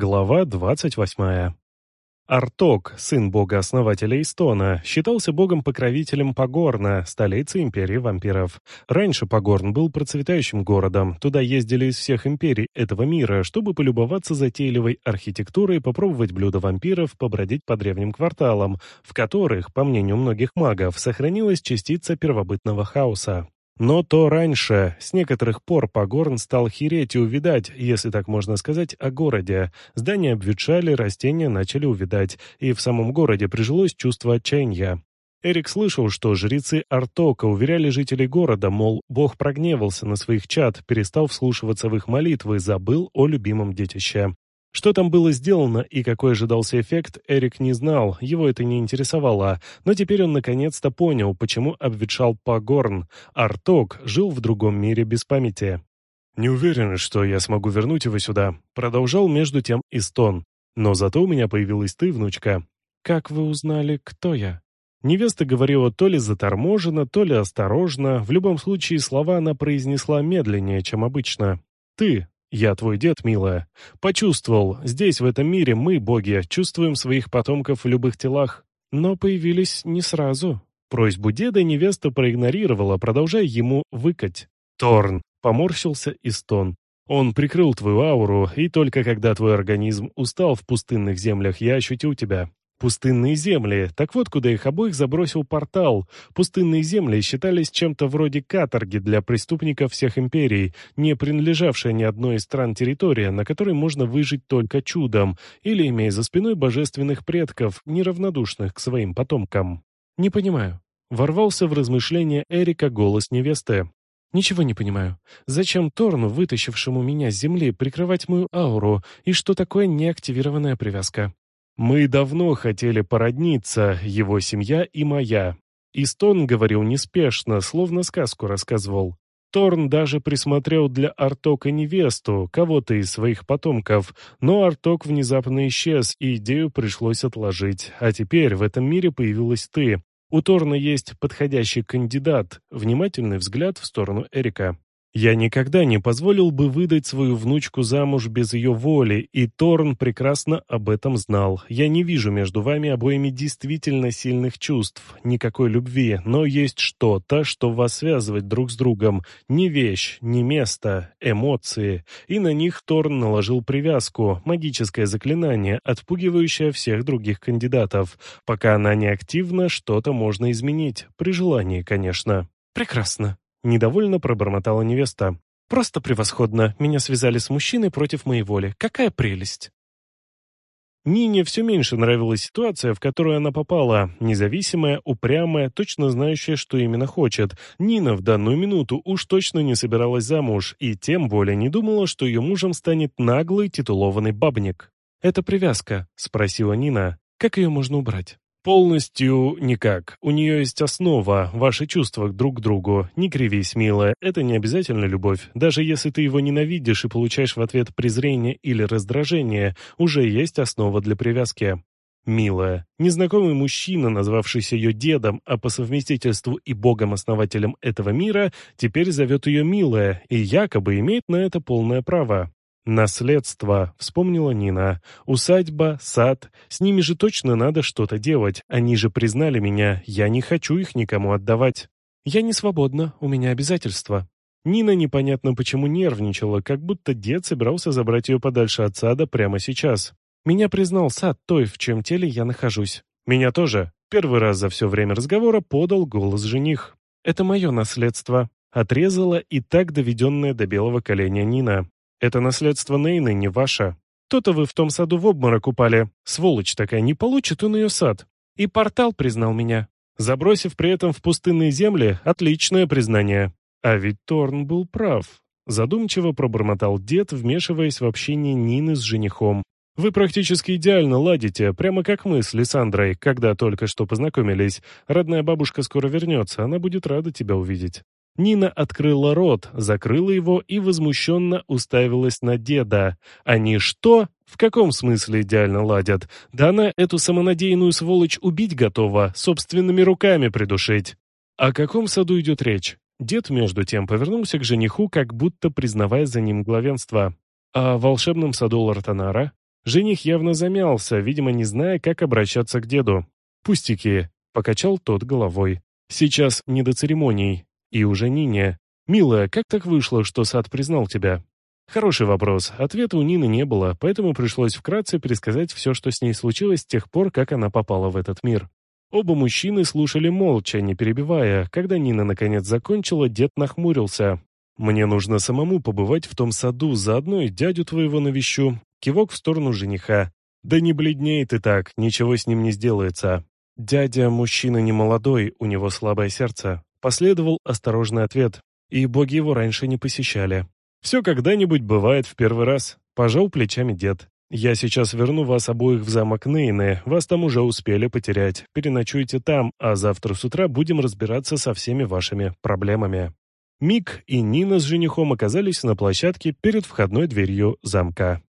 Глава 28. Арток, сын бога-основателя Истона, считался богом-покровителем Погорна, столицы империи вампиров. Раньше Погорн был процветающим городом, туда ездили из всех империй этого мира, чтобы полюбоваться затейливой архитектурой, попробовать блюда вампиров, побродить по древним кварталам, в которых, по мнению многих магов, сохранилась частица первобытного хаоса. Но то раньше, с некоторых пор Погорн стал хереть и увидать, если так можно сказать, о городе. Здания обветшали, растения начали увидать, и в самом городе прижилось чувство отчаяния. Эрик слышал, что жрецы Артока уверяли жителей города, мол, бог прогневался на своих чад, перестал вслушиваться в их молитвы, забыл о любимом детище. Что там было сделано и какой ожидался эффект, Эрик не знал, его это не интересовало, но теперь он наконец-то понял, почему обветшал Пагорн. Арток жил в другом мире без памяти. «Не уверен, что я смогу вернуть его сюда», — продолжал между тем Истон. «Но зато у меня появилась ты, внучка». «Как вы узнали, кто я?» Невеста говорила то ли заторможенно, то ли осторожно, в любом случае слова она произнесла медленнее, чем обычно. «Ты», «Я твой дед, милая. Почувствовал, здесь, в этом мире, мы, боги, чувствуем своих потомков в любых телах, но появились не сразу». Просьбу деда невеста проигнорировала, продолжая ему выкать. «Торн!» — поморщился и стон. «Он прикрыл твою ауру, и только когда твой организм устал в пустынных землях, я ощутил тебя. Пустынные земли. Так вот, куда их обоих забросил портал. Пустынные земли считались чем-то вроде каторги для преступников всех империй, не принадлежавшая ни одной из стран территория, на которой можно выжить только чудом, или имея за спиной божественных предков, неравнодушных к своим потомкам. «Не понимаю». Ворвался в размышления Эрика голос невесты. «Ничего не понимаю. Зачем Торну, вытащившему меня с земли, прикрывать мою ауру, и что такое неактивированная привязка?» Мы давно хотели породниться, его семья и моя. Истон говорил неспешно, словно сказку рассказывал. Торн даже присмотрел для Артока невесту, кого-то из своих потомков, но Арток внезапно исчез, и идею пришлось отложить. А теперь в этом мире появилась ты. У Торна есть подходящий кандидат. Внимательный взгляд в сторону Эрика. Я никогда не позволил бы выдать свою внучку замуж без ее воли, и Торн прекрасно об этом знал. Я не вижу между вами обоими действительно сильных чувств, никакой любви, но есть что-то, что вас связывает друг с другом. Не вещь, не место, эмоции. И на них Торн наложил привязку, магическое заклинание, отпугивающее всех других кандидатов. Пока она не активна, что-то можно изменить, при желании, конечно. Прекрасно. Недовольно пробормотала невеста. «Просто превосходно. Меня связали с мужчиной против моей воли. Какая прелесть!» Нине все меньше нравилась ситуация, в которую она попала. Независимая, упрямая, точно знающая, что именно хочет. Нина в данную минуту уж точно не собиралась замуж, и тем более не думала, что ее мужем станет наглый титулованный бабник. «Это привязка?» — спросила Нина. «Как ее можно убрать?» «Полностью никак. У нее есть основа, ваши чувства друг к другу. Не кривись, милая, это не обязательно любовь. Даже если ты его ненавидишь и получаешь в ответ презрение или раздражение, уже есть основа для привязки. Милая. Незнакомый мужчина, назвавшийся ее дедом, а по совместительству и богом-основателем этого мира, теперь зовет ее милая и якобы имеет на это полное право. «Наследство», — вспомнила Нина. «Усадьба, сад. С ними же точно надо что-то делать. Они же признали меня. Я не хочу их никому отдавать. Я не свободна, у меня обязательства». Нина непонятно почему нервничала, как будто дед собирался забрать ее подальше от сада прямо сейчас. «Меня признал сад той, в чем теле я нахожусь. Меня тоже». Первый раз за все время разговора подал голос жених. «Это мое наследство», — отрезала и так доведенная до белого коленя Нина. Это наследство Нейны, не ваше. То-то вы в том саду в обморок упали. Сволочь такая, не получит он ее сад. И портал признал меня. Забросив при этом в пустынные земли, отличное признание. А ведь Торн был прав. Задумчиво пробормотал дед, вмешиваясь в общение Нины с женихом. «Вы практически идеально ладите, прямо как мы с Лиссандрой, когда только что познакомились. Родная бабушка скоро вернется, она будет рада тебя увидеть». Нина открыла рот, закрыла его и возмущенно уставилась на деда. Они что? В каком смысле идеально ладят? Да она эту самонадеянную сволочь убить готова, собственными руками придушить. О каком саду идет речь? Дед, между тем, повернулся к жениху, как будто признавая за ним главенство. О волшебном саду Лартанара? Жених явно замялся, видимо, не зная, как обращаться к деду. «Пустяки», — покачал тот головой. «Сейчас не до церемоний. И уже Нине. Милая, как так вышло, что сад признал тебя?» Хороший вопрос. Ответа у Нины не было, поэтому пришлось вкратце пересказать все, что с ней случилось с тех пор, как она попала в этот мир. Оба мужчины слушали молча, не перебивая. Когда Нина наконец закончила, дед нахмурился. «Мне нужно самому побывать в том саду, заодно и дядю твоего навещу». Кивок в сторону жениха. «Да не бледней ты так, ничего с ним не сделается». «Дядя мужчина не молодой, у него слабое сердце». Последовал осторожный ответ. И боги его раньше не посещали. «Все когда-нибудь бывает в первый раз», — пожал плечами дед. «Я сейчас верну вас обоих в замок Нейны, вас там уже успели потерять. Переночуйте там, а завтра с утра будем разбираться со всеми вашими проблемами». Мик и Нина с женихом оказались на площадке перед входной дверью замка.